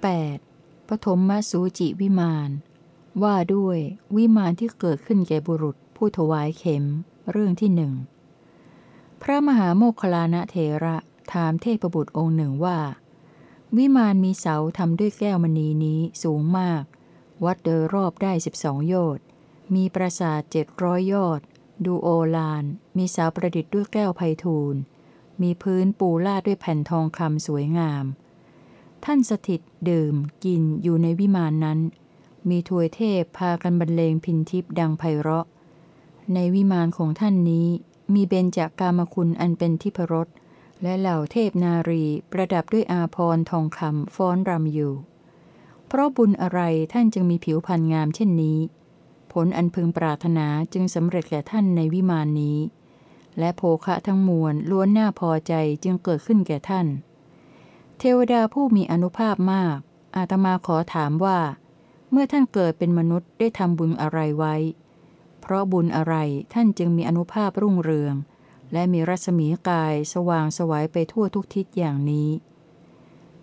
8. ปฐมมสูจิวิมาน ว่าด้วยวิมานที่เกิดขึ้นแก่บุรุษผู้ถวายเข็ม เรื่องที่หนึ่ง พระมหาโมคคลานะเทระถามเทพบุตรองค์หนึ่งว่า วิมานมีเสาทำด้วยแก้วมณีนี้สูงมาก วัดโดยรอบได้สิบสองโยชน์มีปราสาทเจ็ดร้อยยอด ดูโอลาน มีเสาประดิษฐ์ด้วยแก้วไพทูล มีพื้นปูลาดด้วยแผ่นทองคำสวยงาม ท่านสถิตดื่มกินอยู่ในวิมานนั้น มีถวยเทพพากันบรรเลงพินทิพดังไพเราะ ในวิมานของท่านนี้มีเบญจากกามคุณอันเป็นทิพรสและเหล่าเทพนารีประดับด้วยอาพรทองคำฟ้อนรำอยู่ เพราะบุญอะไรท่านจึงมีผิวพรรณงามเช่นนี้ ผลอันพึงปรารถนาจึงสำเร็จแก่ท่านในวิมานนี้ และโภคะทั้งมวลล้วนน่าพอใจจึงเกิดขึ้นแก่ท่าน เทวดาผู้มีอนุภาพมาก อาตมาขอถามว่า เมื่อท่านเกิดเป็นมนุษย์ได้ทำบุญอะไรไว้ เพราะบุญอะไรท่านจึงมีอนุภาพรุ่งเรือง และมีรัศมีกายสว่างสวัยไปทั่วทุกทิศอย่างนี้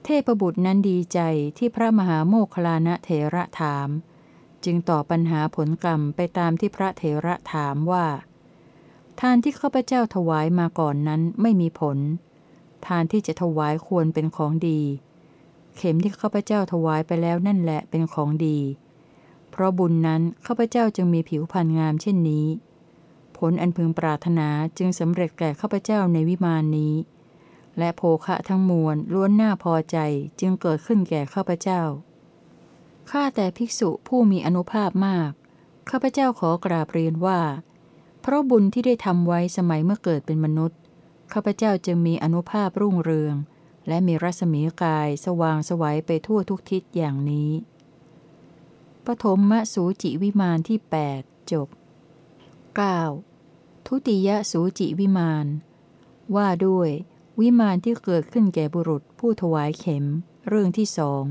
เทพบุตรนั้นดีใจที่พระมหาโมคลานะเถระถาม จึงตอบปัญหาผลกรรมไปตามที่พระเถระถามว่า ทานที่ข้าพเจ้าถวายมาก่อนนั้นไม่มีผล ทานที่จะถวายควรเป็นของดี เข็มที่ข้าพเจ้าถวายไปแล้วนั่นแหละเป็นของดี เพราะบุญนั้นข้าพเจ้าจึงมีผิวพรรณงามเช่นนี้ ผลอันพึงปรารถนาจึงสำเร็จแก่ข้าพเจ้าในวิมานนี้ และโภคะทั้งมวลล้วนน่าพอใจจึงเกิดขึ้นแก่ข้าพเจ้า ข้าแต่ภิกษุผู้มีอนุภาพมาก ข้าพเจ้าขอกราบเรียนว่า เพราะบุญที่ได้ทำไว้สมัยเมื่อเกิดเป็นมนุษย์ ข้าพเจ้าจึงมีอนุภาพรุ่งเรือง และมีรัศมีกายสว่างสวัยไปทั่วทุกทิศอย่างนี้ปฐมมสูจิวิมานที่ 8 จบ 9. ทุติยสูจิวิมาน ว่าด้วย วิมานที่เกิดขึ้นแก่บุรุษผู้ถวายเข็ม เรื่องที่สอง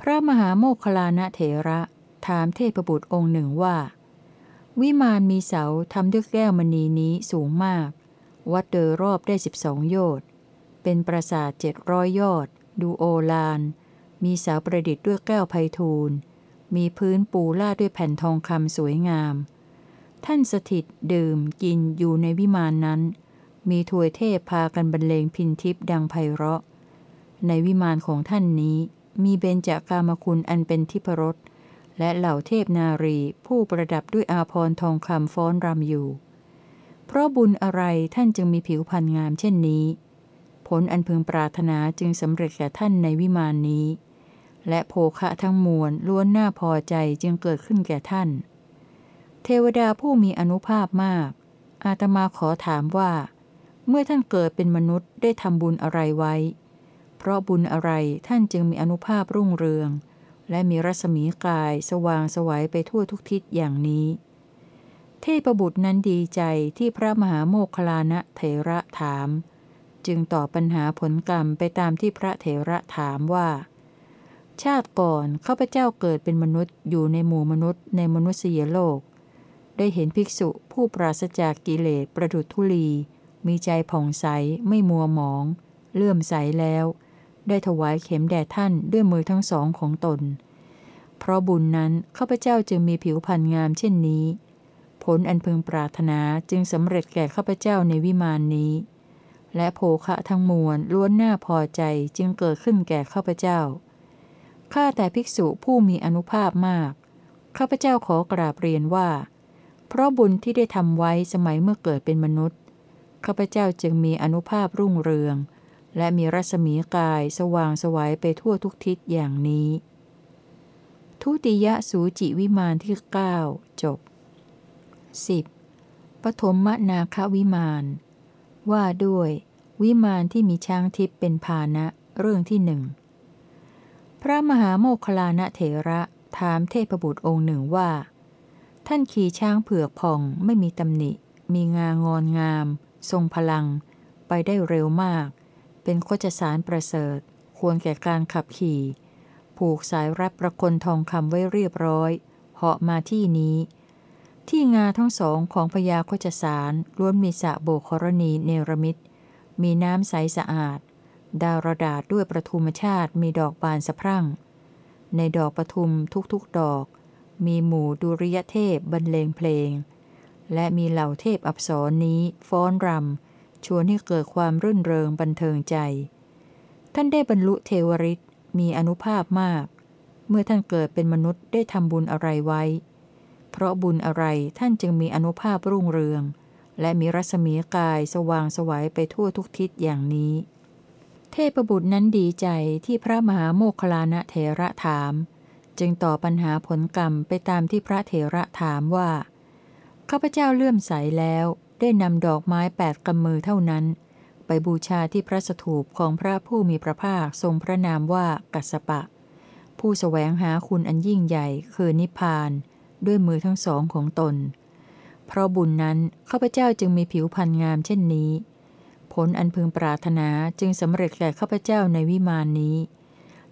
พระมหาโมคลานะเถระถามเทพบุตรองค์หนึ่งว่า วิมานมีเสาทำด้วยแก้วมณีนี้สูงมาก วัดโดยรอบได้สิบสองโยชน์เป็นปราสาทเจ็ดร้อยยอด ดูโอลาน มีเสาประดิษฐ์ด้วยแก้วไพทูล มีพื้นปูลาดด้วยแผ่นทองคำสวยงาม ท่านสถิตดื่มกินอยู่ในวิมานนั้น มีถวยเทพพากันบรรเลงพินทิพดังไพเราะ ในวิมานของท่านนี้ มีเบญจากามคุณอันเป็นทิพรสและเหล่าเทพนารีผู้ประดับด้วยอาพรทองคำฟ้อนรำอยู่ เพราะบุญอะไรท่านจึงมีผิวพรรณงามเช่นนี้ ผลอันพึงปรารถนาจึงสำเร็จแก่ท่านในวิมานนี้ และโภคะทั้งมวลล้วนน่าพอใจจึงเกิดขึ้นแก่ท่าน เทวดาผู้มีอนุภาพมาก อาตมาขอถามว่า เมื่อท่านเกิดเป็นมนุษย์ได้ทำบุญอะไรไว้ เพราะบุญอะไรท่านจึงมีอนุภาพรุ่งเรือง และมีรัศมีกายสว่างสวัยไปทั่วทุกทิศอย่างนี้ เทพบุตรนั้นดีใจที่พระมหาโมคลานะเถระถาม จึงตอบปัญหาผลกรรมไปตามที่พระเถระถามว่า ชาติก่อนข้าพเจ้าเกิดเป็นมนุษย์อยู่ในหมู่มนุษย์ในมนุษยโลก ได้เห็นภิกษุผู้ปราศจากกิเลสประดุจทุลี มีใจผ่องใสไม่มัวหมอง เลื่อมใสแล้ว ได้ถวายเข็มแด่ท่านด้วยมือทั้งสองของตน เพราะบุญนั้นข้าพเจ้าจึงมีผิวพรรณงามเช่นนี้ ผลอันพึงปรารถนาจึงสำเร็จแก่ข้าพเจ้าในวิมานนี้ และโภคะทั้งมวลล้วนน่าพอใจจึงเกิดขึ้นแก่ข้าพเจ้าข้าแต่ภิกษุผู้มีอนุภาพมาก ข้าพเจ้าขอกราบเรียนว่า เพราะบุญที่ได้ทำไว้สมัยเมื่อเกิดเป็นมนุษย์ ข้าพเจ้าจึงมีอนุภาพรุ่งเรือง และมีรัศมีกายสว่างสวัยไปทั่วทุกทิศอย่างนี้ ทุติยสูจิวิมานที่ 9 จบ 10. ปฐมมนาควิมาน ว่าด้วย วิมานที่มีช้างทิพย์เป็นพานะเรื่องที่หนึ่งพระมหาโมคลานะเถระถามเทพบุตรองค์หนึ่งว่า ท่านขี่ช้างเผือกผ่องไม่มีตำหนิ มีงางอนงาม ทรงพลัง ไปได้เร็วมาก เป็นโคจสารประเสริฐ ควรแก่การขับขี่ ผูกสายรับประคนทองคำไว้เรียบร้อยเหาะมาที่นี้ ที่งาทั้งสองของพญาโคจสารล้วนมีสะโบกรณีเนรมิตมีน้ำใสสะอาด ดาวระดาษด้วยประทุมชาติมีดอกบานสะพรั่ง ในดอกประทุมทุกๆดอก มีหมู่ดุริยเทพบรรเลงเพลง และมีเหล่าเทพอับสรนี้ฟ้อนรำ ชวนให้เกิดความรื่นเริงบันเทิงใจ ท่านได้บรรลุเทวริษมีอนุภาพมาก เมื่อท่านเกิดเป็นมนุษย์ได้ทำบุญอะไรไว้ เพราะบุญอะไรท่านจึงมีอนุภาพรุ่งเรือง และมีรัศมีกายสว่างสวัยไปทั่วทุกทิศอย่างนี้ เทพบุตรนั้นดีใจที่พระมหาโมคคลานะเถระถาม จึงตอบปัญหาผลกรรมไปตามที่พระเถระถามว่า ข้าพเจ้าเลื่อมใสแล้วได้นำดอกไม้แปดกำมือเท่านั้น ไปบูชาที่พระสถูปของพระผู้มีพระภาคทรงพระนามว่ากัสสปะ ผู้สแสวงหาคุณอันยิ่งใหญ่คือนิพพาน ด้วยมือทั้งสองของตน เพราะบุญนั้นข้าพเจ้าจึงมีผิวพรรณงามเช่นนี้ ผลอันพึงปรารถนาจึงสำเร็จแก่ข้าพเจ้าในวิมานนี้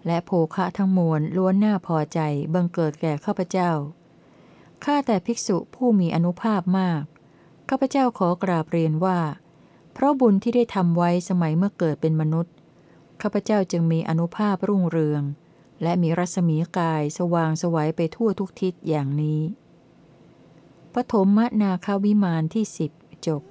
และโภคะทั้งมวลล้วนน่าพอใจบังเกิดแก่ข้าพเจ้า ข้าแต่ภิกษุผู้มีอนุภาพมาก ข้าพเจ้าขอกราบเรียนว่า เพราะบุญที่ได้ทำไว้สมัยเมื่อเกิดเป็นมนุษย์ ข้าพเจ้าจึงมีอนุภาพรุ่งเรือง และมีรัศมีกายสว่างสวัยไปทั่วทุกทิศอย่างนี้ ปฐมมนาคาวิมานที่สิบจบ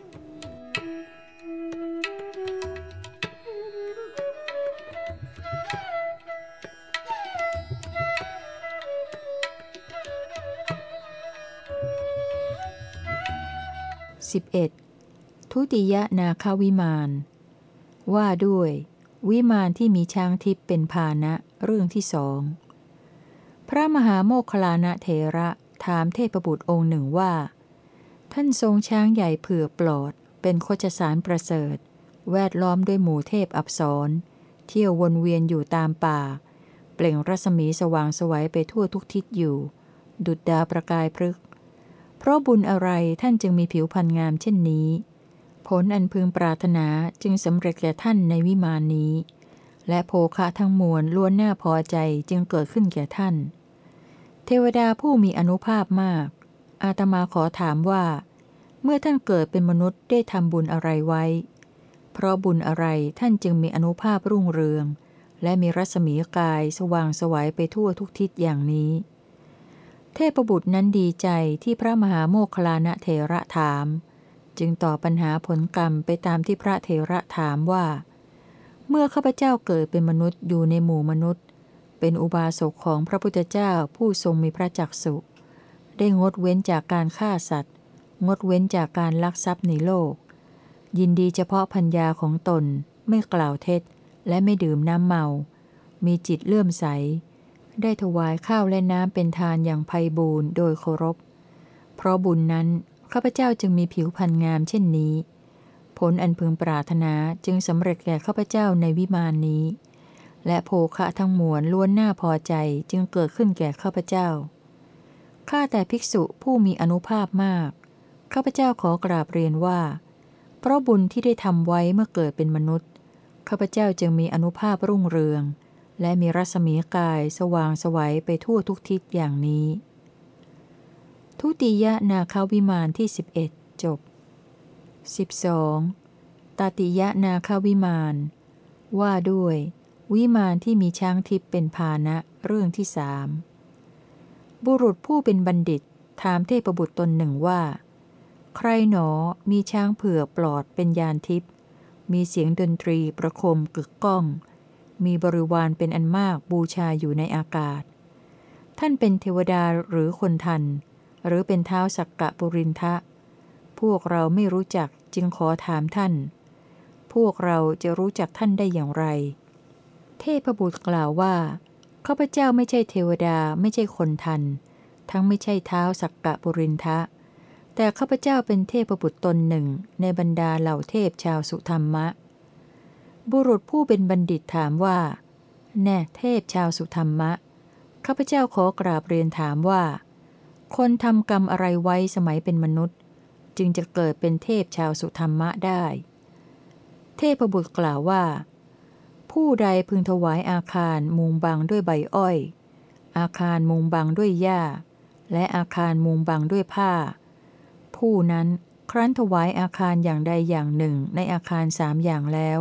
11. ทุติยนาควิมาน ว่าด้วย วิมานที่มีช้างทิพย์เป็นพานะเรื่องที่สองพระมหาโมคลานะเถระถามเทพบุตรองค์หนึ่งว่า ท่านทรงช้างใหญ่เผือกปลอด เป็นโคจสารประเสริฐ แวดล้อมด้วยหมู่เทพอับสรเที่ยววนเวียนอยู่ตามป่า เปล่งรัศมีสว่างสวัยไปทั่วทุกทิศอยู่ ดุดดาวประกายพฤก ราะบุญอะไรท่านจึงมีผิวพรรณงามเช่นนี้ ผลอันพึงปรารถนาจึงสำเร็จแก่ท่านในวิมานนี้ และโภคะทั้งมวลล้วนน่าพอใจจึงเกิดขึ้นแก่ท่าน เทวดาผู้มีอนุภาพมาก อาตมาขอถามว่า เมื่อท่านเกิดเป็นมนุษย์ได้ทำบุญอะไรไว้ เพราะบุญอะไรท่านจึงมีอนุภาพรุ่งเรือง และมีรัศมีกายสว่างสวัยไปทั่วทุกทิศอย่างนี้ เทพบุตรนั้นดีใจที่พระมหาโมคคลานะเถระถาม จึงตอบปัญหาผลกรรมไปตามที่พระเถระถามว่า เมื่อข้าพเจ้าเกิดเป็นมนุษย์อยู่ในหมู่มนุษย์ เป็นอุบาสกของพระพุทธเจ้าผู้ทรงมีพระจักสุได้งดเว้นจากการฆ่าสัตว์ งดเว้นจากการลักทรัพย์ในโลก ยินดีเฉพาะพัญญาของตน ไม่กล่าวเท็จ และไม่ดื่มน้ำเมา มีจิตเลื่อมใส ได้ถวายข้าวและน้ำเป็นทานอย่างไพบูรณ์โดยเคารพ เพราะบุญนั้นข้าพเจ้าจึงมีผิวพรรณงามเช่นนี้ ผลอันพึงปรารถนาจึงสำเร็จแก่ข้าพเจ้าในวิมานนี้ และโภคะทั้งมวลล้วนน่าพอใจจึงเกิดขึ้นแก่ข้าพเจ้า ข้าแต่ภิกษุผู้มีอนุภาพมาก ข้าพเจ้าขอกราบเรียนว่า เพราะบุญที่ได้ทำไว้เมื่อเกิดเป็นมนุษย์ ข้าพเจ้าจึงมีอนุภาพรุ่งเรือง และมีรัศมีกายสว่างสวัยไปทั่วทุกทิศอย่างนี้ ทุติยนาคาวิมานที่ 11 จบ 12. ตติยนาคาวิมาน ว่าด้วย วิมานที่มีช้างทิพย์เป็นพานะเรื่องที่สามบุรุษผู้เป็นบัณฑิต ถามเทพบุตรตนหนึ่งว่า ใครหนอมีช้างเผือกปลอดเป็นยานทิพย์มีเสียงดนตรีประคมกึกก้อง มีบริวารเป็นอันมากบูชาอยู่ในอากาศ ท่านเป็นเทวดาหรือคนทัน หรือเป็นเท้าสักกะปุรินทะ พวกเราไม่รู้จักจึงขอถามท่าน พวกเราจะรู้จักท่านได้อย่างไร เทพบุตรกล่าวว่าข้าพเจ้าไม่ใช่เทวดาไม่ใช่คนทัน ทั้งไม่ใช่เท้าสักกะปุรินทะ แต่ข้าพเจ้าเป็นเทพบุตรตนหนึ่งในบรรดาเหล่าเทพชาวสุธรรมะ บุรุษผู้เป็นบัณฑิตถามว่า แน่เทพชาวสุธรรมะ ข้าพเจ้าขอกราบเรียนถามว่า คนทำกรรมอะไรไว้สมัยเป็นมนุษย์ จึงจะเกิดเป็นเทพชาวสุธรรมะได้ เทพบุตรกล่าวว่า ผู้ใดพึงถวายอาคารมุงบังด้วยใบอ้อย อาคารมุงบังด้วยหญ้า และอาคารมุงบังด้วยผ้า ผู้นั้นครั้นถวายอาคารอย่างใดอย่างหนึ่งในอาคารสามอย่างแล้ว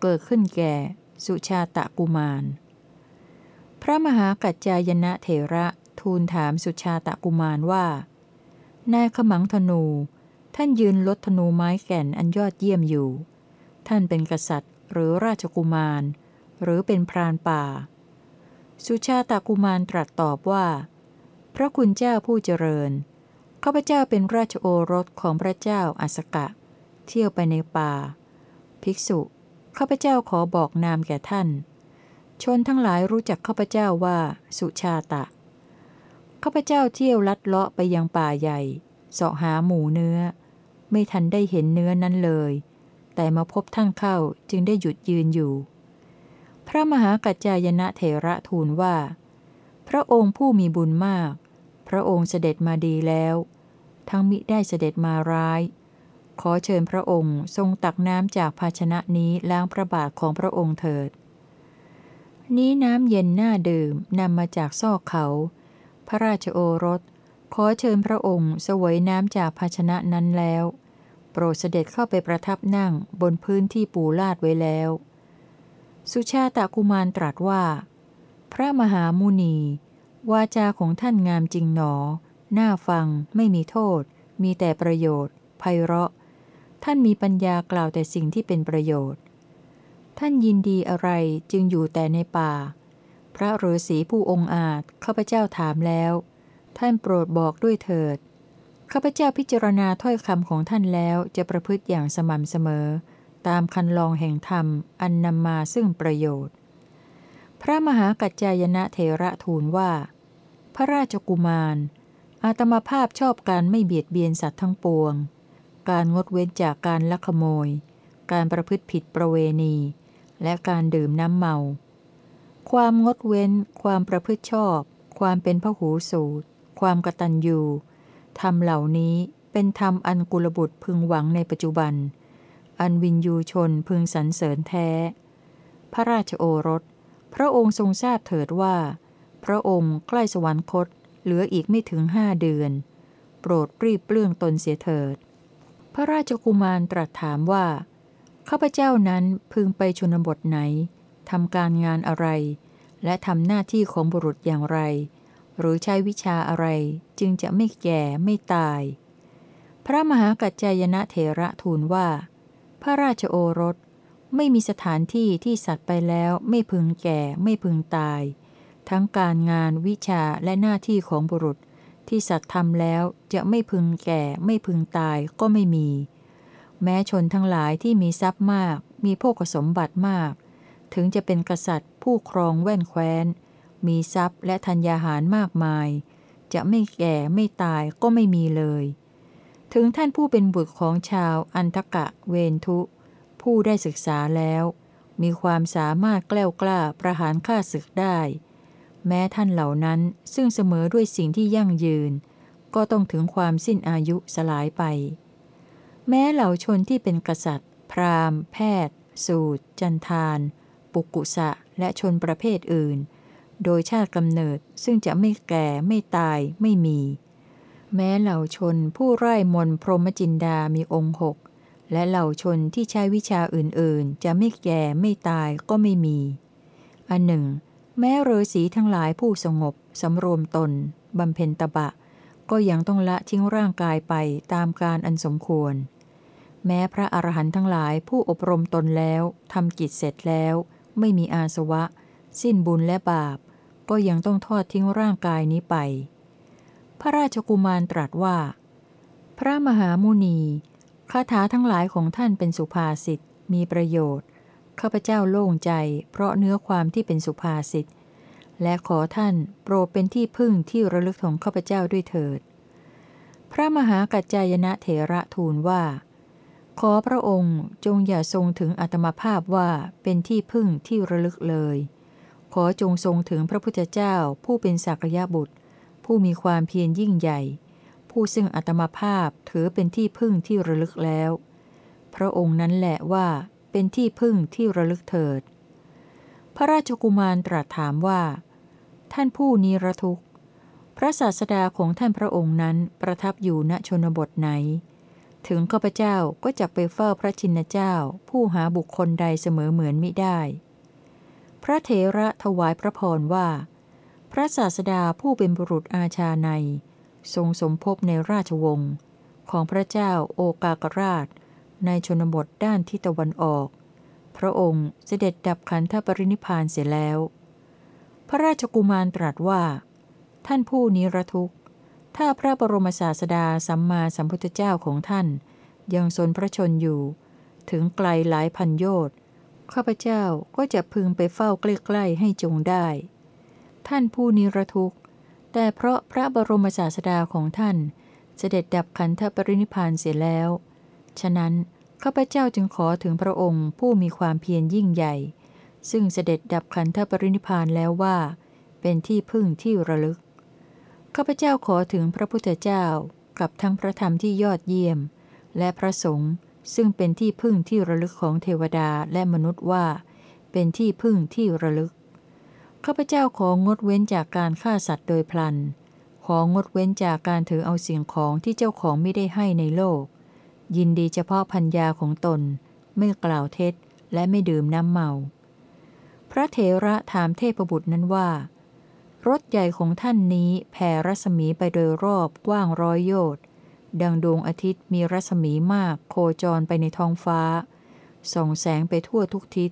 เกิดขึ้นแก่ สุชาตะกุมาร พระมหากัจจายนะเถระทูลถามสุชาตะกุมารว่า นายขมังธนู ท่านยืนลดธนูไม้แก่นอันยอดเยี่ยมอยู่ ท่านเป็นกษัตริย์หรือราชกุมาร หรือเป็นพรานป่า สุชาตะกุมารตรัสตอบว่า พระคุณเจ้าผู้เจริญ ข้าพเจ้าเป็นราชโอรสของพระเจ้าอาสกะ เที่ยวไปในป่า ภิกษุ ข้าพเจ้าขอบอกนามแก่ท่าน ชนทั้งหลายรู้จักข้าพเจ้าว่า สุชาตะ ข้าพเจ้าเที่ยวลัดเลาะไปยังป่าใหญ่เสาะหาหมูเนื้อ ไม่ทันได้เห็นเนื้อนั้นเลย แต่มาพบท่านเข้าจึงได้หยุดยืนอยู่ พระมหากัจจายนะเถระทูลว่า พระองค์ผู้มีบุญมาก พระองค์เสด็จมาดีแล้ว ทั้งมิได้เสด็จมาร้าย ขอเชิญพระองค์ทรงตักน้ำจากภาชนะนี้ล้างพระบาทของพระองค์เถิด นี้น้ำเย็นน่าดื่มนำมาจากซอกเขา พระราชโอรส ขอเชิญพระองค์สวยน้ำจากภาชนะนั้นแล้ว โปรดเสด็จเข้าไปประทับนั่งบนพื้นที่ปูลาดไว้แล้ว สุชาตะกุมารตรัสว่า พระมหามุนี วาจาของท่านงามจริงหนอ น่าฟัง ไม่มีโทษ มีแต่ประโยชน์ไพเราะ ท่านมีปัญญากล่าวแต่สิ่งที่เป็นประโยชน์ ท่านยินดีอะไรจึงอยู่แต่ในป่า พระฤาษีผู้องอาจข้าพเจ้าถามแล้ว ท่านโปรดบอกด้วยเถิดข้าพเจ้าพิจารณาถ้อยคำของท่านแล้วจะประพฤติอย่างสม่ำเสมอ ตามคันลองแห่งธรรม อันนำมาซึ่งประโยชน์ พระมหากัจจายนะเถระทูลว่า พระราชกุมาร อาตมาภาพชอบการไม่เบียดเบียนสัตว์ทั้งปวง การงดเว้นจากการลักขโมย การประพฤติผิดประเวณี และการดื่มน้ำเมา ความงดเว้น ความประพฤติชอบ ความเป็นพหูสูตร ความกตัญญูธรรมเหล่านี้เป็นธรรมอันกุลบุตรพึงหวังในปัจจุบัน อันวินยูชนพึงสรรเสริญแท้ พระราชโอรส พระองค์ทรงทราบเถิดว่า พระองค์ใกล้สวรรคต เหลืออีกไม่ถึงห้าเดือน โปรดปรีบเปลื้องตนเสียเถิด ระราชกุมารตรัสถามว่า ข้าพเจ้านั้นพึงไปชนบทไหนทำการงานอะไร และทำหน้าที่ของบุรุษอย่างไร หรือใช้วิชาอะไรจึงจะไม่แก่ไม่ตาย พระมหากัจจายนะเถระทูลว่า พระราชโอรสไม่มีสถานที่ที่สัตว์ไปแล้วไม่พึงแก่ไม่พึงตาย ทั้งการงานวิชาและหน้าที่ของบุรุษ ที่สัตว์ทำแล้วจะไม่พึงแก่ ไม่พึงตายก็ไม่มี แม้ชนทั้งหลายที่มีทรัพย์มาก มีโภคสมบัติมาก ถึงจะเป็นกษัตริย์ผู้ครองแว่นแคว้น มีทรัพย์และธัญญาหารมากมาย จะไม่แก่ไม่ตายก็ไม่มีเลย ถึงท่านผู้เป็นบุตรของชาวอันทกะเวนทุ ผู้ได้ศึกษาแล้ว มีความสามารถแกล้วกล้าประหารฆ่าศึกได้ แม้ท่านเหล่านั้นซึ่งเสมอด้วยสิ่งที่ยั่งยืน ก็ต้องถึงความสิ้นอายุสลายไป แม้เหล่าชนที่เป็นกษัตริย์ พราหมณ์ แพทย์ สูตร จันทาน ปุกุสะ และชนประเภทอื่น โดยชาติกำเนิดซึ่งจะไม่แก่ไม่ตายไม่มี แม้เหล่าชนผู้ไร้มนพรหมจินดามีองค์หกและเหล่าชนที่ใช้วิชาอื่นๆ จะไม่แก่ไม่ตายก็ไม่มี อันหนึ่ง แม้เรศีทั้งหลายผู้สงบสำรวมตนบำเพ็ญตบะ ก็ยังต้องละทิ้งร่างกายไปตามการอันสมควร แม้พระอรหันต์ทั้งหลายผู้อบรมตนแล้วทำกิจเสร็จแล้ว ไม่มีอาสวะ สิ้นบุญและบาป ก็ยังต้องทอดทิ้งร่างกายนี้ไป พระราชกุมารตรัสว่า พระมหามุนีคาถาทั้งหลายของท่านเป็นสุภาษิตมีประโยชน์ ข้าพเจ้าโล่งใจ เพราะเนื้อความที่เป็นสุภาษิต และขอท่านโปรดเป็นที่พึ่งที่ระลึกของข้าพเจ้าด้วยเถิด พระมหากัจจายนะเถระทูลว่า ขอพระองค์จงอย่าทรงถึงอัตมภาพว่าเป็นที่พึ่งที่ระลึกเลย ขอจงทรงถึงพระพุทธเจ้าผู้เป็นสักยะบุตร ผู้มีความเพียรยิ่งใหญ่ ผู้ซึ่งอัตมภาพถือเป็นที่พึ่งที่ระลึกแล้ว พระองค์นั้นแหละว่า เป็นที่พึ่งที่ระลึกเถิด พระราชกุมารตรัสถามว่า ท่านผู้นิรทุกข์ พระศาสดาของท่านพระองค์นั้นประทับอยู่ณชนบทไหน ถึงข้าพเจ้าก็จะไปเฝ้าพระชินเจ้า ผู้หาบุคคลใดเสมอเหมือนมิได้ พระเถระถวายพระพรว่า พระศาสดาผู้เป็นบุรุษอาชาใน ทรงสมภพในราชวงศ์ของพระเจ้าโอกากราช ในชนบทด้านทิศตะวันออก พระองค์เสด็จดับขันธปรินิพานเสียแล้ว พระราชกุมารตรัสว่า ท่านผู้นิรทุกข์ ถ้าพระบรมศาสดาสัมมาสัมพุทธเจ้าของท่าน ยังทรงพระชนอยู่ ถึงไกลหลายพันโยชน์ข้าพเจ้าก็จะพึงไปเฝ้าใกล้ๆให้จงได้ ท่านผู้นิรทุกข์ แต่เพราะพระบรมศาสดาของท่าน เสด็จดับขันธปรินิพานเสียแล้ว ฉะนั้นข้าพเจ้าจึงขอถึงพระองค์ผู้มีความเพียรยิ่งใหญ่ ซึ่งเสด็จดับขันธปรินิพานแล้วว่า เป็นที่พึ่งที่ระลึกข้าพเจ้าขอถึงพระพุทธเจ้ากับทั้งพระธรรมที่ยอดเยี่ยม และพระสงฆ์ซึ่งเป็นที่พึ่งที่ระลึกของเทวดาและมนุษย์ว่า เป็นที่พึ่งที่ระลึกข้าพเจ้าของดเว้นจากการฆ่าสัตว์โดยพลัน ของดเว้นจากการถือเอาสิ่งของที่เจ้าของไม่ได้ให้ในโลก ยินดีเฉพาะพัญญาของตน ไม่กล่าวเท็จและไม่ดื่มน้ำเมา พระเถระถามเทพบุตรนั้นว่า รถใหญ่ของท่านนี้แผ่รัศมีไปโดยรอบกว้างร้อยโยชน์ดังดวงอาทิตย์มีรัศมีมากโคจรไปในท้องฟ้า ส่องแสงไปทั่วทุกทิศ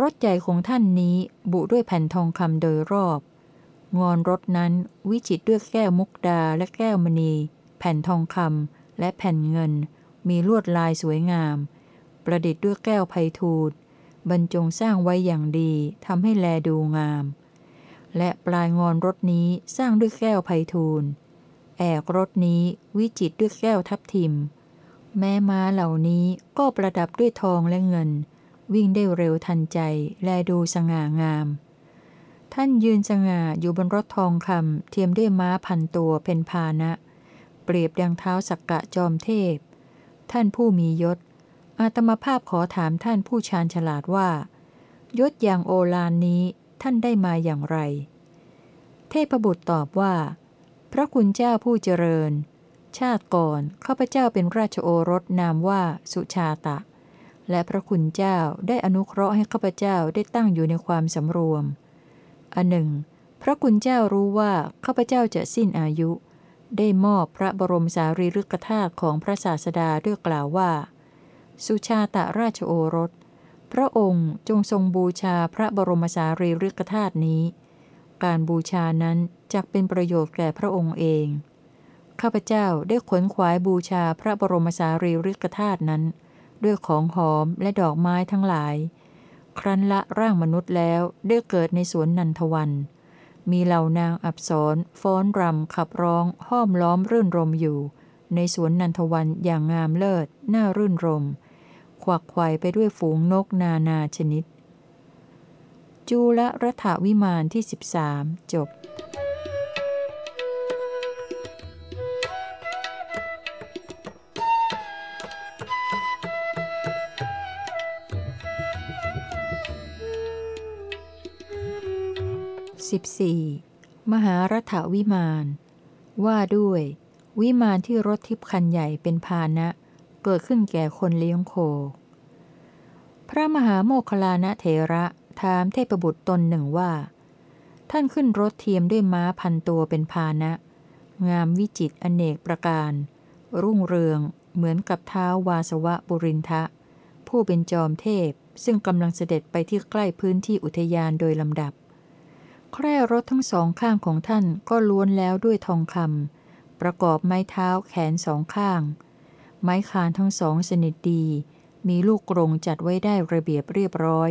รถใหญ่ของท่านนี้บุด้วยแผ่นทองคำโดยรอบ งอนรถนั้นวิจิตด้วยแก้วมุกดาและแก้วมณี แผ่นทองคำ และแผ่นเงิน มีลวดลายสวยงาม ประดิษฐ์ด้วยแก้วไพทูลบรรจงสร้างไว้อย่างดีทำให้แลดูงาม และปลายงอนรถนี้สร้างด้วยแก้วไพทูลแอกรถนี้วิจิตรด้วยแก้วทับทิม แม้ม้าเหล่านี้ก็ประดับด้วยทองและเงิน วิ่งได้เร็วทันใจ แลดูสง่างาม ท่านยืนสง่าอยู่บนรถทองคำเทียมด้วยม้าพันตัวเป็นพานะ รียบดังเท้าสักกะจอมเทพ ท่านผู้มียศ อาตมาภาพขอถามท่านผู้ชาญฉลาดว่า ยศอย่างโอฬารนี้ท่านได้มาอย่างไร เทพบุตรตอบว่า พระคุณเจ้าผู้เจริญ ชาติก่อนข้าพเจ้าเป็นราชโอรสนามว่าสุชาตะ และพระคุณเจ้าได้อนุเคราะห์ให้ข้าพเจ้าได้ตั้งอยู่ในความสำรวม อันหนึ่ง พระคุณเจ้ารู้ว่าข้าพเจ้าจะสิ้นอายุ ได้มอบพระบรมสารีริกธาตุของพระศาสดาด้วยกล่าวว่า สุชาตะราชโอรส พระองค์จงทรงบูชาพระบรมสารีริกธาตุนี้ การบูชานั้นจักเป็นประโยชน์แก่พระองค์เอง ข้าพเจ้าได้ขนขวายบูชาพระบรมสารีริกธาตุนั้น ด้วยของหอมและดอกไม้ทั้งหลาย ครั้นละร่างมนุษย์แล้วได้เกิดในสวนนันทวัน มีเหล่านางอับสรฟ้อนรำขับร้องห้อมล้อมรื่นรมอยู่ ในสวนนันทวันอย่างงามเลิศน่ารื่นรม ขวักไขว่ไปด้วยฝูงนกนานาชนิด จูลรัฐวิมานที่ 13 จบ 14. มหารัฐวิมาน ว่าด้วย วิมานที่รถทิพย์คันใหญ่เป็นพานะ เกิดขึ้นแก่คนเลี้ยงโค พระมหาโมคลานะเถระถามเทพบุตรตนหนึ่งว่า ท่านขึ้นรถเทียมด้วยม้าพันตัวเป็นพานะ งามวิจิตอเนกประการ รุ่งเรืองเหมือนกับเท้าวาสวะบุรินทะ ผู้เป็นจอมเทพซึ่งกำลังเสด็จไปที่ใกล้พื้นที่อุทยานโดยลำดับ แคร่รถทั้งสองข้างของท่านก็ล้วนแล้วด้วยทองคำประกอบไม้เท้าแขนสองข้าง ไม้คานทั้งสองสนิทดี มีลูกกรงจัดไว้ได้ระเบียบเรียบร้อย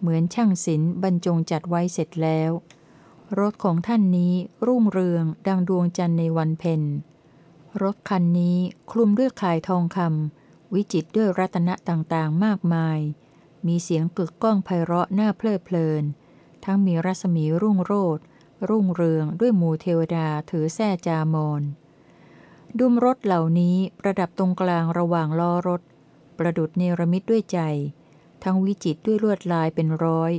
เหมือนช่างศิลป์บรรจงจัดไว้เสร็จแล้ว รถของท่านนี้รุ่งเรืองดังดวงจันทร์ในวันเพ็ญรถคันนี้คลุมด้วยข่ายทองคำวิจิตด้วยรัตนะต่างๆมากมาย มีเสียงกึกก้องไพเราะน่าเพลิดเพลิน ทั้งมีรัศมีรุ่งโรดรุ่งเรืองด้วยหมู่เทวดาถือแส้จามอนดุมรถเหล่านี้ประดับตรงกลางระหว่างล้อรถ ประดุดเนรมิตด้วยใจ ทั้งวิจิตด้วยลวดลายเป็นร้อย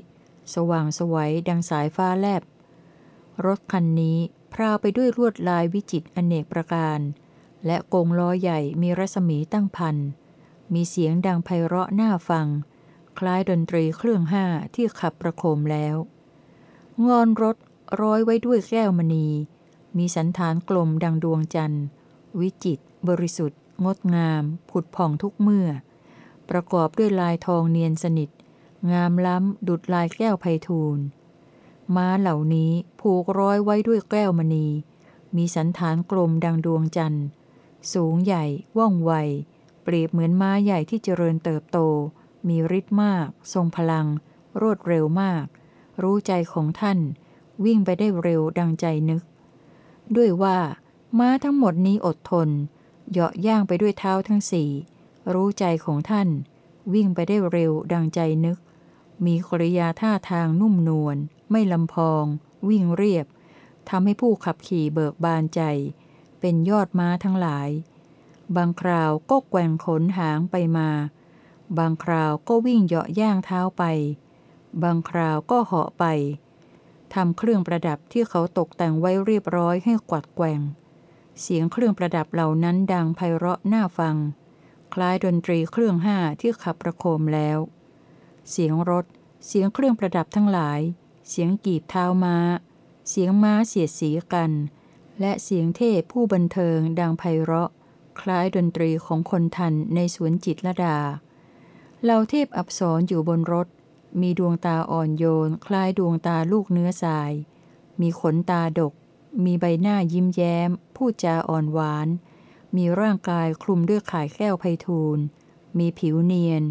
สว่างสวัยดังสายฟ้าแลบ รถคันนี้พราวไปด้วยลวดลายวิจิตอเนกประการ และกงล้อใหญ่มีรัศมีตั้งพันมีเสียงดังไพเราะน่าฟัง คล้ายดนตรีเครื่องห้าที่ขับประโคมแล้ว งอนรถร้อยไว้ด้วยแก้วมณี มีสันฐานกลมดังดวงจันทร์ วิจิต บริสุทธิ์ งดงาม ผุดผ่องทุกเมื่อ ประกอบด้วยลายทองเนียนสนิท งามล้ำ ดุดลายแก้วไพทูลม้าเหล่านี้ผูกร้อยไว้ด้วยแก้วมณี มีสันฐานกลมดังดวงจันทร์ สูงใหญ่ ว่องไว เปรียบเหมือนม้าใหญ่ที่เจริญเติบโต มีฤทธิ์มาก ทรงพลัง รวดเร็วมาก รู้ใจของท่าน วิ่งไปได้เร็วดังใจนึก ด้วยว่า ม้าทั้งหมดนี้อดทน เหาะย่างไปด้วยเท้าทั้งสี่ รู้ใจของท่าน วิ่งไปได้เร็วดังใจนึก มีกริยาท่าทางนุ่มนวล ไม่ลำพอง วิ่งเรียบ ทำให้ผู้ขับขี่เบิกบานใจ เป็นยอดม้าทั้งหลาย บางคราวก็แกว่งขนหางไปมา บางคราวก็วิ่งเหาะย่างเท้าไป บางคราวก็เหาะไปทำเครื่องประดับที่เขาตกแต่งไว้เรียบร้อยให้กวัดแกว่ง เสียงเครื่องประดับเหล่านั้นดังไพเราะน่าฟัง คล้ายดนตรีเครื่องห้าที่ขับประโคมแล้ว เสียงรถ เสียงเครื่องประดับทั้งหลาย เสียงกีบเท้าม้า เสียงม้าเสียดสีกัน และเสียงเทพผู้บันเทิงดังไพเราะ คล้ายดนตรีของคนทันในสวนจิตรดา เหล่าเทพอับสรอยู่บนรถ มีดวงตาอ่อนโยน คล้ายดวงตาลูกเนื้อทราย มีขนตาดก มีใบหน้ายิ้มแย้ม พูดจาอ่อนหวาน มีร่างกายคลุมด้วยข่ายแก้วไพทูลมีผิวเนียน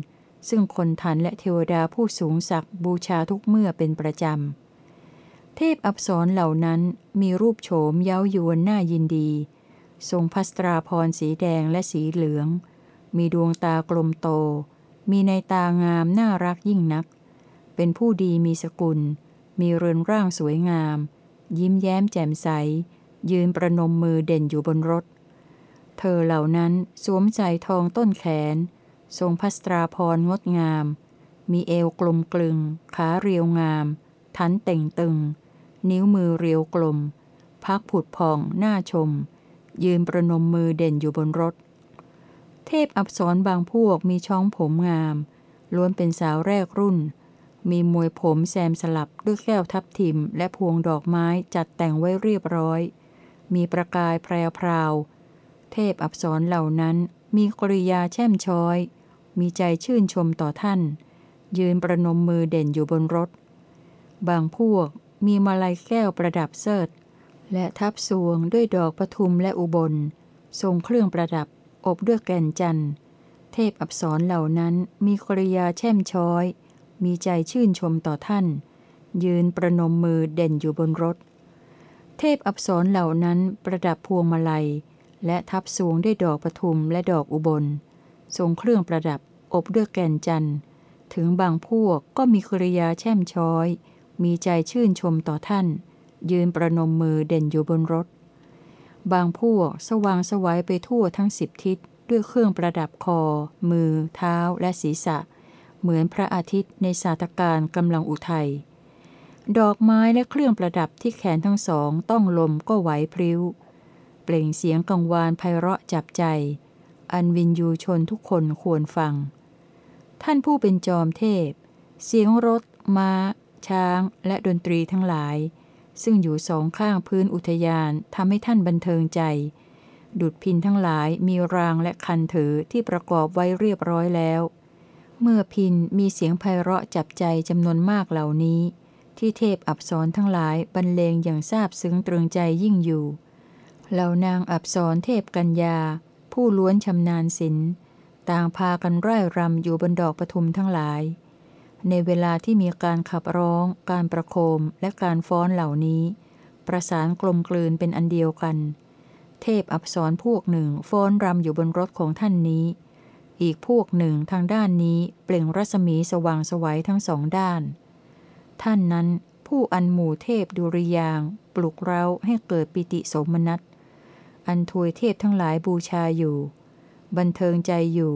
ซึ่งคนทันและเทวดาผู้สูงศักดิ์บูชาทุกเมื่อเป็นประจำ เทพอับสรเหล่านั้นมีรูปโฉมเย้ายวนน่ายินดี ทรงพัสตราพรสีแดงและสีเหลือง มีดวงตากลมโต มีในตางามน่ารักยิ่งนัก เป็นผู้ดีมีสกุล มีเรือนร่างสวยงาม ยิ้มแย้มแจ่มใส ยืนประนมมือเด่นอยู่บนรถ เธอเหล่านั้นสวมใส่ทองต้นแขน ทรงพัสตราพรงดงาม มีเอวกลมกลึง ขาเรียวงาม ทันเต่งตึง นิ้วมือเรียวกลม พักผุดพองหน้าชม ยืนประนมมือเด่นอยู่บนรถเเทพอับสรบางพวกมีช่องผมงาม ล้วนเป็นสาวแรกรุ่น มีมวยผมแซมสลับด้วยแก้วทับทิม และพวงดอกไม้จัดแต่งไว้เรียบร้อย มีประกายแพรวพราวเทพอับสรเหล่านั้นมีกริยาแช่มช้อย มีใจชื่นชมต่อท่าน ยืนประนมมือเด่นอยู่บนรถ บางพวกมีมาลัยแก้วประดับเสิร์และทับสวงด้วยดอกปทุมและอุบล ทรงเครื่องประดับ อบด้วยแก่นจันทร์ เทพอับสรเหล่านั้นมีกริยาแช่มช้อย มีใจชื่นชมต่อท่าน ยืนประนมมือเด่นอยู่บนรถ เทพอับสรเหล่านั้นประดับพวงมาลัย และทับสูงด้วยดอกปทุมและดอกอุบล ทรงเครื่องประดับอบด้วยแก่นจันทร์ ถึงบางพวกก็มีกริยาแช่มช้อย มีใจชื่นชมต่อท่าน ยืนประนมมือเด่นอยู่บนรถ บางพวกสว่างสวัยไปทั่วทั้งสิบทิศด้วยเครื่องประดับคอ มือ เท้าและศีรษะ เหมือนพระอาทิตย์ในสาตการกำลังอุทัย ดอกไม้และเครื่องประดับที่แขนทั้งสองต้องลมก็ไหวพริ้ว เปล่งเสียงกังวานไพเราะจับใจ อันวินยูชนทุกคนควรฟัง ท่านผู้เป็นจอมเทพ เสียงรถ ม้า ช้าง และดนตรีทั้งหลาย ซึ่งอยู่สองข้างพื้นอุทยานทำให้ท่านบันเทิงใจ ดุดพินทั้งหลายมีรางและคันถือที่ประกอบไว้เรียบร้อยแล้ว เมื่อพินมีเสียงไพเราะจับใจจำนวนมากเหล่านี้ ที่เทพอับสรทั้งหลายบรรเลงอย่างซาบซึ้งตรึงใจยิ่งอยู่ เหล่านางอับสรเทพกัญญา ผู้ล้วนชำนาญศิลต่างพากันร่ายรำอยู่บนดอกปทุมทั้งหลาย ในเวลาที่มีการขับร้อง การประโคมและการฟ้อนเหล่านี้ ประสานกลมกลืนเป็นอันเดียวกัน เทพอับสรพวกหนึ่งฟ้อนรำอยู่บนรถของท่านนี้ อีกพวกหนึ่งทางด้านนี้เปล่งรัศมีสว่างสวัยทั้งสองด้าน ท่านนั้นผู้อันหมู่เทพดุริยาง ปลุกเร้าให้เกิดปิติสมนัตอันทวยเทพทั้งหลายบูชาอยู่ บันเทิงใจอยู่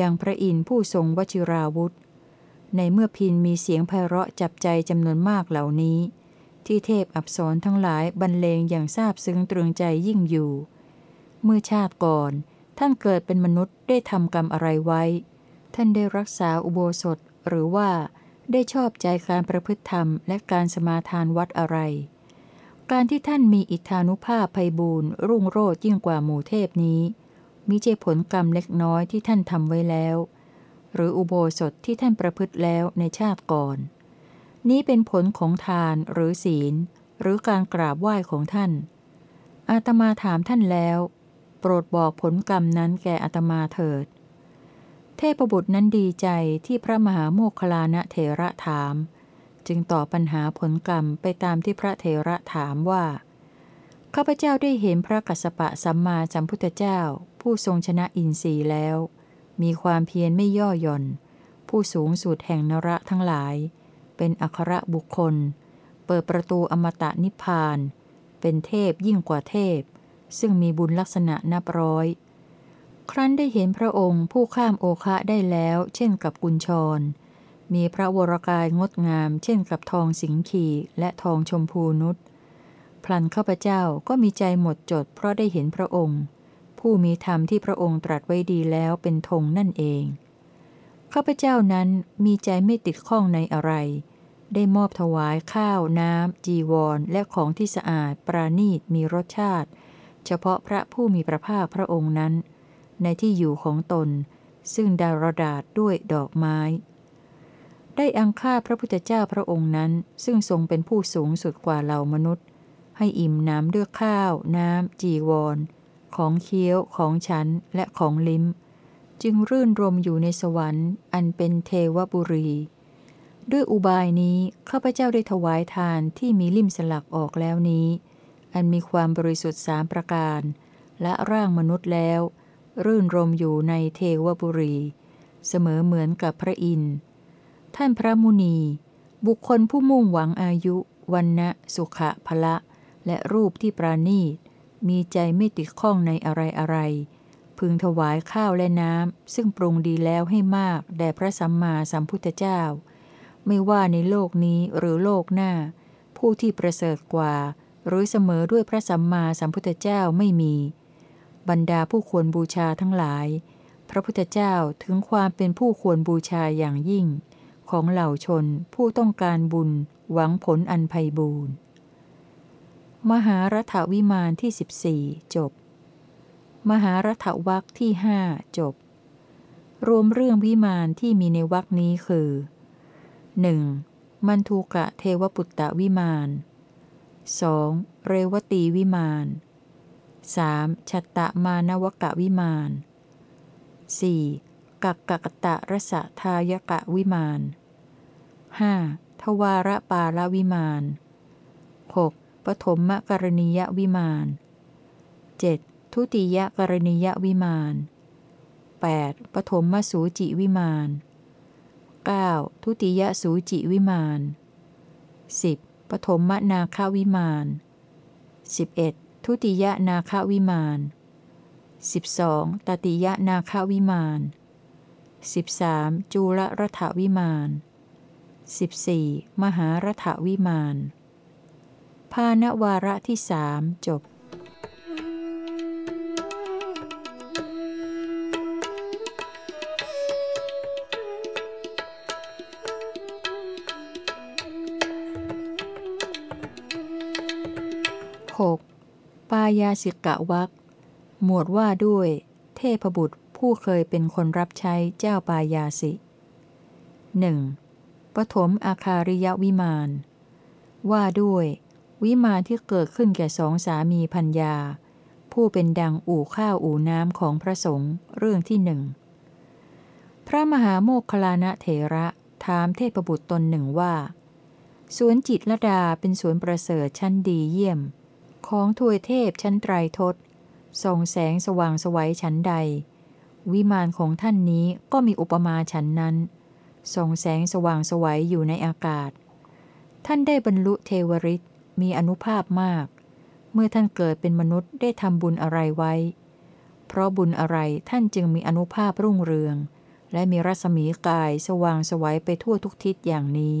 ดังพระอินทร์ผู้ทรงวชิราวุธ ในเมื่อพินมีเสียงไพเราะจับใจจำนวนมากเหล่านี้ ที่เทพอับสรทั้งหลายบรรเลงอย่างซาบซึ้งตรึงใจยิ่งอยู่ เมื่อชาติก่อน ท่านเกิดเป็นมนุษย์ได้ทำกรรมอะไรไว้ ท่านได้รักษาอุโบสถหรือว่าได้ชอบใจการประพฤติธรรมและการสมาทานวัดอะไร การที่ท่านมีอิทธานุภาพไพบูรณ์รุ่งโรจน์ยิ่งกว่าหมู่เทพนี้มิใช่ผลกรรมเล็กน้อยที่ท่านทำไว้แล้ว หรืออุโบสถที่ท่านประพฤติแล้วในชาติก่อน นี้เป็นผลของทานหรือศีล หรือการกราบไหว้ของท่าน อาตมาถามท่านแล้ว โปรดบอกผลกรรมนั้นแก่อาตมาเถิด เทพบุตรนั้นดีใจที่พระมหาโมคลานะเถระถาม จึงตอบปัญหาผลกรรมไปตามที่พระเถระถามว่าข้าพเจ้าได้เห็นพระกัสสปะสัมมาสัมพุทธเจ้าผู้ทรงชนะอินทรีย์แล้ว มีความเพียรไม่ย่อหย่อน ผู้สูงสุดแห่งนระทั้งหลาย เป็นอัครบุคคล เปิดประตูอมตะนิพพาน เป็นเทพยิ่งกว่าเทพ ซึ่งมีบุญลักษณะนับร้อย ครั้นได้เห็นพระองค์ผู้ข้ามโอคะได้แล้ว เช่นกับกุญชร มีพระวรกายงดงาม เช่นกับทองสิงคีและทองชมพูนุษพลันข้าพเจ้าก็มีใจหมดจดเพราะได้เห็นพระองค์ ผู้มีธรรมที่พระองค์ตรัสไว้ดีแล้วเป็นธงนั่นเอง ข้าพเจ้านั้นมีใจไม่ติดข้องในอะไร ได้มอบถวายข้าว น้ำ จีวร และของที่สะอาด ปราณีต มีรสชาติ เฉพาะพระผู้มีพระภาคพระองค์นั้น ในที่อยู่ของตน ซึ่งดารดาษด้วยดอกไม้ ได้อังค่าพระพุทธเจ้าพระองค์นั้น ซึ่งทรงเป็นผู้สูงสุดกว่าเหล่ามนุษย์ ให้อิ่มน้ำด้วยข้าว น้ำ จีวร ของเคี้ยวของฉันและของลิ้ม จึงรื่นรมอยู่ในสวรรค์อันเป็นเทวบุรี ด้วยอุบายนี้ข้าพเจ้าได้ถวายทานที่มีลิ่มสลักออกแล้วนี้ อันมีความบริสุทธิ์สามประการ และร่างมนุษย์แล้ว รื่นรมอยู่ในเทวบุรี เสมอเหมือนกับพระอินทร์ท่านพระมุนี บุคคลผู้มุ่งหวังอายุวันนะสุขะพละ และรูปที่ปราณีต มีใจไม่ติดข้องในอะไรอะไรพึงถวายข้าวและน้ำ ซึ่งปรุงดีแล้วให้มาก แด่พระสัมมาสัมพุทธเจ้า ไม่ว่าในโลกนี้หรือโลกหน้า ผู้ที่ประเสริฐกว่า หรือเสมอด้วยพระสัมมาสัมพุทธเจ้าไม่มี บรรดาผู้ควรบูชาทั้งหลาย พระพุทธเจ้าถึงความเป็นผู้ควรบูชาอย่างยิ่ง ของเหล่าชนผู้ต้องการบุญหวังผลอันไพ่บูรณ์ มหารัฐวิมานที่ 14 จบ มหารัฐวักที่หจบ รวมเรื่องวิมานที่มีในวักนี้คือ 1. มันทูกะเทวปุตตะวิมาน 2. เรวตีวิมาน 3. ชัตตมานวกะวิมาน 4. กักกะกตะรสะทายกะวิมาน 5. ทวารปาลวิมาน 6. ปฐมกรณียวิมาน 7. ทุติยกรณียวิมาน 8. ปฐมสูจิวิมาน 9. ทุติยสูจิวิมาน 10. ปฐมนาคาวิมาน 11. ทุติยนาควิมาน 12. ตติยนาควิมาน 13. จูลรัฐวิมาน 14. มหารัฐวิมาน ภาณวาระที่สามจบหกปายาสิกะวักหมวดว่าด้วย เทพบุตรผู้เคยเป็นคนรับใช้เจ้าปายาสิหนึ่งปฐมอาคาริยวิมาน ว่าด้วย วิมานที่เกิดขึ้นแก่สองสามีพัญญา ผู้เป็นดังอู่ข้าวอู่น้ำของพระสงฆ์เรื่องที่หนึ่งพระมหาโมคคลานะเถระถามเทพบุตรตนหนึ่งว่า สวนจิตรดาเป็นสวนประเสริฐชั้นดีเยี่ยม ของทวยเทพชั้นไตรทศส่องแสงสว่างสวัยฉันใด วิมานของท่านนี้ก็มีอุปมาฉันนั้นส่องแสงสว่างสวัยอยู่ในอากาศ ท่านได้บรรลุเทวริษ มีอนุภาพมาก เมื่อท่านเกิดเป็นมนุษย์ได้ทำบุญอะไรไว้ เพราะบุญอะไรท่านจึงมีอนุภาพรุ่งเรือง และมีรัศมีกายสว่างสวัยไปทั่วทุกทิศอย่างนี้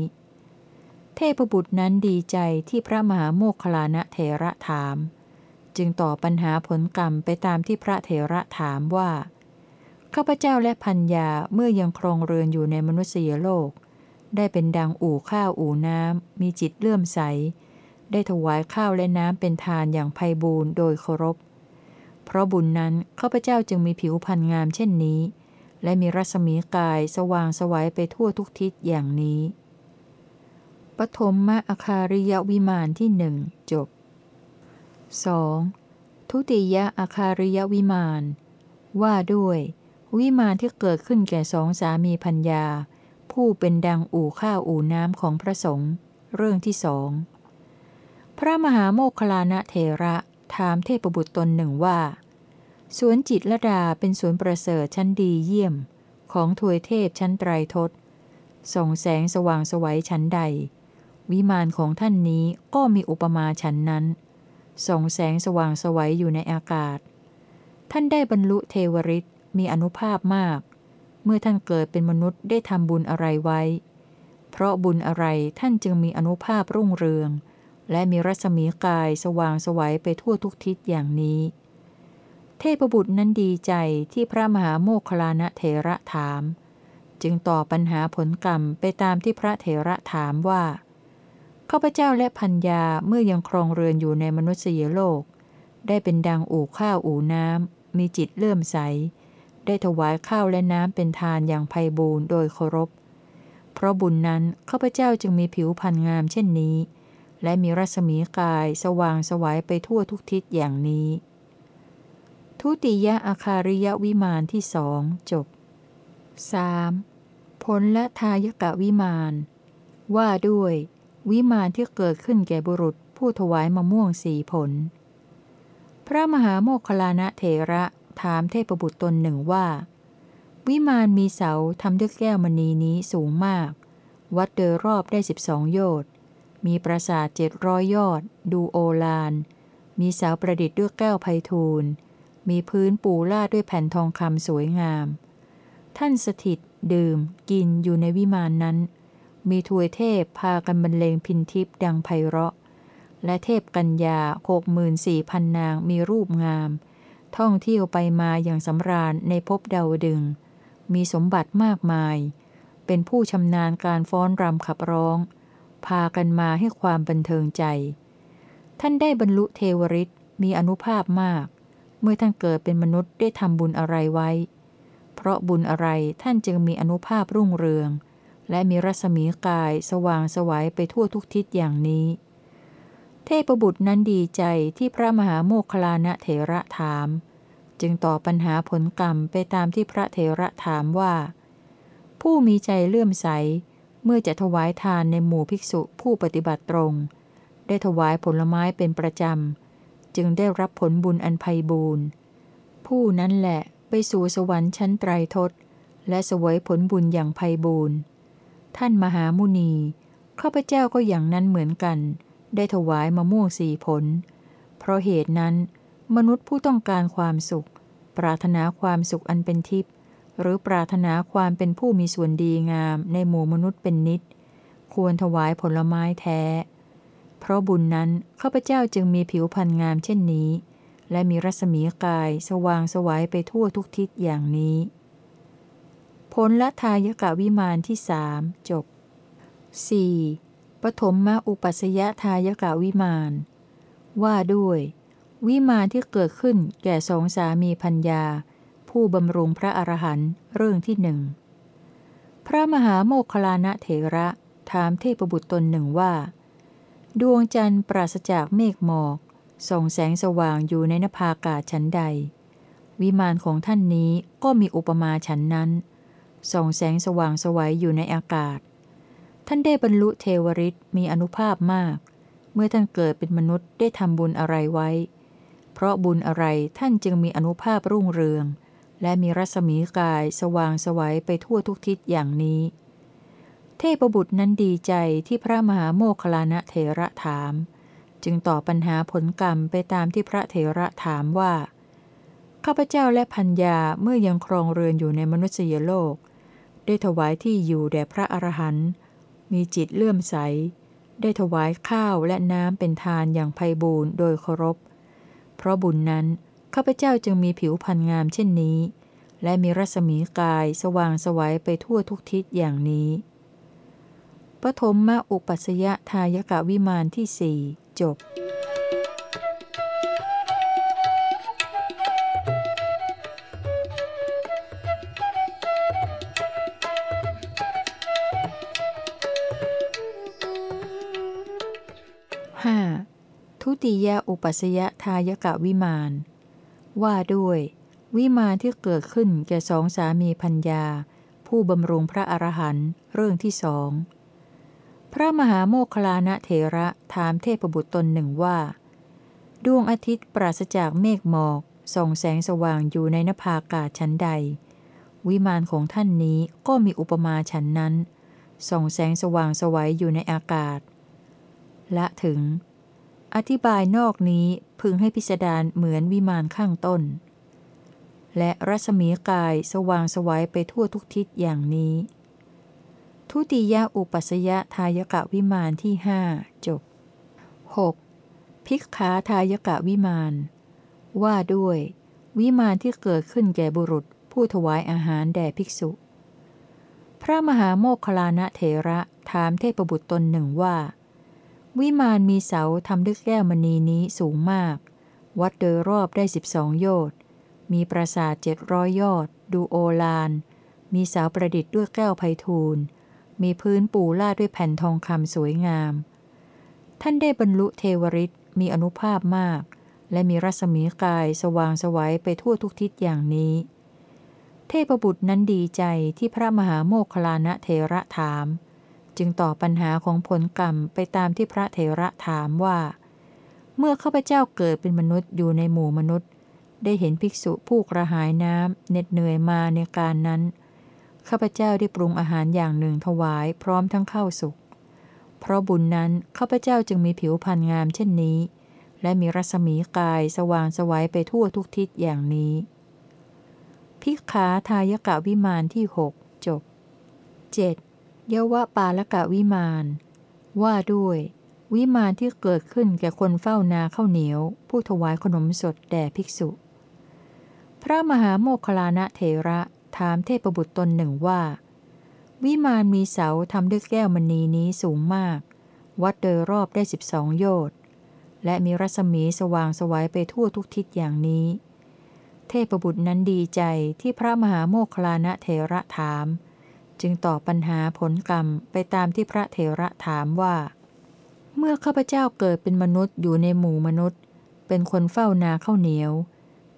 เทพบุตรนั้นดีใจที่พระมหาโมคลานะเถระถาม จึงตอบปัญหาผลกรรมไปตามที่พระเถระถามว่าข้าพเจ้าและพัญญาเมื่อยังครองเรือนอยู่ในมนุษยโลก ได้เป็นดังอู่ข้าวอู่น้ำมีจิตเลื่อมใส ได้ถวายข้าวและน้ำเป็นทานอย่างไพบูรณ์โดยเคารพ เพราะบุญนั้นข้าพเจ้าจึงมีผิวพรรณงามเช่นนี้ และมีรัศมีกายสว่างสวัยไปทั่วทุกทิศอย่างนี้ ปฐมมอาคาริยวิมานที่หนึ่งจบ 2. ทุติยอาคาริยวิมาน ว่าด้วย วิมานที่เกิดขึ้นแก่สองสามีพัญญา ผู้เป็นดังอู่ข้าวอู่น้ำของพระสงฆ์เรื่องที่สอง พระมหาโมคลานะเทระถามเทพบุตรตนหนึ่งว่า สวนจิตรดาเป็นสวนประเสริฐชั้นดีเยี่ยม ของถวยเทพชั้นไตรทศส่องแสงสว่างสวัยชั้นใด วิมานของท่านนี้ก็มีอุปมาชั้นนั้น ส่องแสงสว่างสวัยอยู่ในอากาศ ท่านได้บรรลุเทวริษมีอนุภาพมาก เมื่อท่านเกิดเป็นมนุษย์ได้ทำบุญอะไรไว้ เพราะบุญอะไรท่านจึงมีอนุภาพรุ่งเรือง และมีรัศมีกายสว่างสวัยไปทั่วทุกทิศอย่างนี้ เทพบุตรนั้นดีใจที่พระมหาโมคคลานะเถระถาม จึงตอบปัญหาผลกรรมไปตามที่พระเถระถามว่าข้าพเจ้าและพัญญาเมื่อยังครองเรือนอยู่ในมนุษยโลก ได้เป็นดังอู่ข้าวอู่น้ำมีจิตเลื่อมใส ได้ถวายข้าวและน้ำเป็นทานอย่างไพบูรณ์โดยเคารพ เพราะบุญนั้นข้าพเจ้าจึงมีผิวพรรณงามเช่นนี้ และมีรัศมีกายสว่างสวัยไปทั่วทุกทิศอย่างนี้ ทุติยอาคาริยวิมานที่สองจบ 3. ผลและทายกะวิมาน ว่าด้วย วิมานที่เกิดขึ้นแก่บุรุษผู้ถวายมะม่วงสีผล พระมหาโมคลานะเถระถามเทพบุตรตนหนึ่งว่า วิมานมีเสาทำด้วยแก้วมณีนี้สูงมาก วัดโดยรอบได้สิบสองโยชน์ มีปราสาทเจ็ดร้อยยอด ดูโอลาน มีเสาประดิษฐ์ด้วยแก้วไพทูล มีพื้นปูลาดด้วยแผ่นทองคำสวยงาม ท่านสถิต ดื่ม กินอยู่ในวิมานนั้น มีทวยเทพพากันบรรเลงพินทิพดังไพเราะ และเทพกัญญาหกหมื่นสี่พันนางมีรูปงาม ท่องเที่ยวไปมาอย่างสำราญในภพเดาวดึง มีสมบัติมากมาย เป็นผู้ชำนาญการฟ้อนรำขับร้อง พากันมาให้ความบันเทิงใจ ท่านได้บรรลุเทวริษมีอนุภาพมาก เมื่อท่านเกิดเป็นมนุษย์ได้ทำบุญอะไรไว้ เพราะบุญอะไรท่านจึงมีอนุภาพรุ่งเรือง และมีรัศมีกายสว่างสวัยไปทั่วทุกทิศอย่างนี้ เทพบุตรนั้นดีใจที่พระมหาโมคลานะเถระถาม จึงตอบปัญหาผลกรรมไปตามที่พระเถระถามว่า ผู้มีใจเลื่อมใส เมื่อจะถวายทานในหมู่ภิกษุผู้ปฏิบัติตรง ได้ถวายผลไม้เป็นประจำ จึงได้รับผลบุญอันไพ่บูรณ์ผู้นั้นแหละไปสู่สวรรค์ชั้นไตรทศ และสวยผลบุญอย่างไพ่บูรณ์ท่านมหามุนีข้าพเจ้าก็อย่างนั้นเหมือนกัน ได้ถวายมะม่วงสี่ผล เพราะเหตุนั้น มนุษย์ผู้ต้องการความสุข ปรารถนาความสุขอันเป็นทิพย์ หรือปรารถนาความเป็นผู้มีส่วนดีงามในหมู่มนุษย์เป็นนิด ควรถวายผลไม้แท้ เพราะบุญนั้นข้าพเจ้าจึงมีผิวพรรณงามเช่นนี้ และมีรัศมีกายสว่างสวัยไปทั่วทุกทิศอย่างนี้ผลละทายกะวิมานที่สามจบ 4. ปฐมมอุปัสยทายกะวิมาน ว่าด้วย วิมานที่เกิดขึ้นแก่สองสามีพัญญา ผู้บำรุงพระอรหันต์เรื่องที่หนึ่งพระมหาโมคลานะเถระถามเทพบุตรตนหนึ่งว่า ดวงจันทร์ปราศจากเมฆหมอกส่องแสงสว่างอยู่ในนภาอากาศชั้นใด วิมานของท่านนี้ก็มีอุปมาฉันนั้นส่องแสงสว่างสวัยอยู่ในอากาศ ท่านได้บรรลุเทวริษมีอนุภาพมาก เมื่อท่านเกิดเป็นมนุษย์ได้ทำบุญอะไรไว้ เพราะบุญอะไรท่านจึงมีอนุภาพรุ่งเรือง และมีรัศมีกายสว่างสวัยไปทั่วทุกทิศอย่างนี้ เทพบุตรนั้นดีใจที่พระมหาโมคลานะเถระถาม จึงตอบปัญหาผลกรรมไปตามที่พระเถระถามว่า ข้าพเจ้าและพัญญาเมื่อยังครองเรือนอยู่ในมนุษยโลก ได้ถวายที่อยู่แด่พระอรหันต์มีจิตเลื่อมใส ได้ถวายข้าวและน้ำเป็นทานอย่างไพบูรณ์โดยเคารพ เพราะบุญนั้น ข้าพเจ้าจึงมีผิวพรรณงามเช่นนี้ และมีรัศมีกายสว่างสวัยไปทั่วทุกทิศอย่างนี้ปฐมมาอุปัสยทายกะวิมานที่สี่จบทุติยอุปัสยทายกะวิมาน ว่าด้วย วิมานที่เกิดขึ้นแก่สองสามีพัญญา ผู้บำรุงพระอรหันต์เรื่องที่สองพระมหาโมคลานะเถระถามเทพบุตรตนหนึ่งว่า ดวงอาทิตย์ปราศจากเมฆหมอกส่องแสงสว่างอยู่ในนภาอากาศชั้นใด วิมานของท่านนี้ก็มีอุปมาฉันนั้นส่องแสงสว่างสวัยอยู่ในอากาศ ละถึง อธิบายนอกนี้พึงให้พิสดารเหมือนวิมานข้างต้น และรัศมีกายสว่างสวัยไปทั่วทุกทิศอย่างนี้ ทุติยอุปัสยทายกะวิมานที่หจบ 6. ภิกขาทายกะวิมาน ว่าด้วย วิมานที่เกิดขึ้นแก่บุรุษผู้ถวายอาหารแด่ภิกษุ พระมหาโมคคลานะเถระถามเทพบุตรตนหนึ่งว่า วิมานมีเสาทำด้วยแก้วมณีนี้สูงมาก วัดโดยรอบได้สิบสองโยชน์มีปราสาทเจ็ดร้อยยอด ดูโอลาน มีเสาประดิษฐ์ด้วยแก้วไพทูลมีพื้นปูลาดด้วยแผ่นทองคำสวยงาม ท่านได้บรรลุเทวริษมีอนุภาพมาก และมีรัศมีกายสว่างสวัยไปทั่วทุกทิศอย่างนี้ เทพบุตรนั้นดีใจที่พระมหาโมคลานะเทระถาม จึงตอบปัญหาของผลกรรมไปตามที่พระเถระถามว่า เมื่อข้าพเจ้าเกิดเป็นมนุษย์อยู่ในหมู่มนุษย์ ได้เห็นภิกษุผู้กระหายน้ำเหน็ดเหนื่อยมาในการนั้นข้าพเจ้าได้ปรุงอาหารอย่างหนึ่งถวายพร้อมทั้งข้าวสุก เพราะบุญนั้นข้าพเจ้าจึงมีผิวพรรณงามเช่นนี้ และมีรัศมีกายสว่างสวัยไปทั่วทุกทิศอย่างนี้ พิกขาทายกะวิมานที่หกจบ 7. ยวะปาลกะวิมาน ว่าด้วย วิมานที่เกิดขึ้นแก่คนเฝ้านาข้าวเหนียว ผู้ถวายขนมสดแด่ภิกษุ พระมหาโมคลานะเถระถามเทพบุตรตนหนึ่งว่า วิมานมีเสาทำด้วยแก้วมณีนี้สูงมาก วัดโดยรอบได้สิบสองโยชน์และมีรัศมีสว่างสวัยไปทั่วทุกทิศอย่างนี้ เทพบุตรนั้นดีใจที่พระมหาโมคลานะเถระถาม จึงตอบปัญหาผลกรรมไปตามที่พระเถระถามว่า เมื่อข้าพเจ้าเกิดเป็นมนุษย์อยู่ในหมู่มนุษย์ เป็นคนเฝ้านาข้าวเหนียว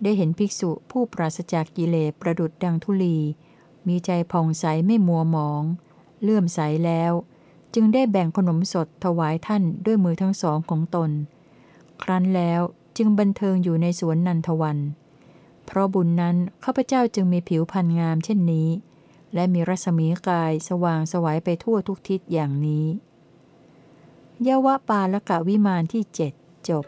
ได้เห็นภิกษุผู้ปราศจากกิเลสประดุดดังทุลี มีใจผ่องใสไม่มัวหมอง เลื่อมใสแล้ว จึงได้แบ่งขนมสดถวายท่านด้วยมือทั้งสองของตน ครั้นแล้วจึงบันเทิงอยู่ในสวนนันทวัน เพราะบุญนั้นข้าพเจ้าจึงมีผิวพรรณงามเช่นนี้ และมีรัศมีกายสว่างสวัยไปทั่วทุกทิศอย่างนี้ยวะปาละกะวิมานที่เจ็ดจบ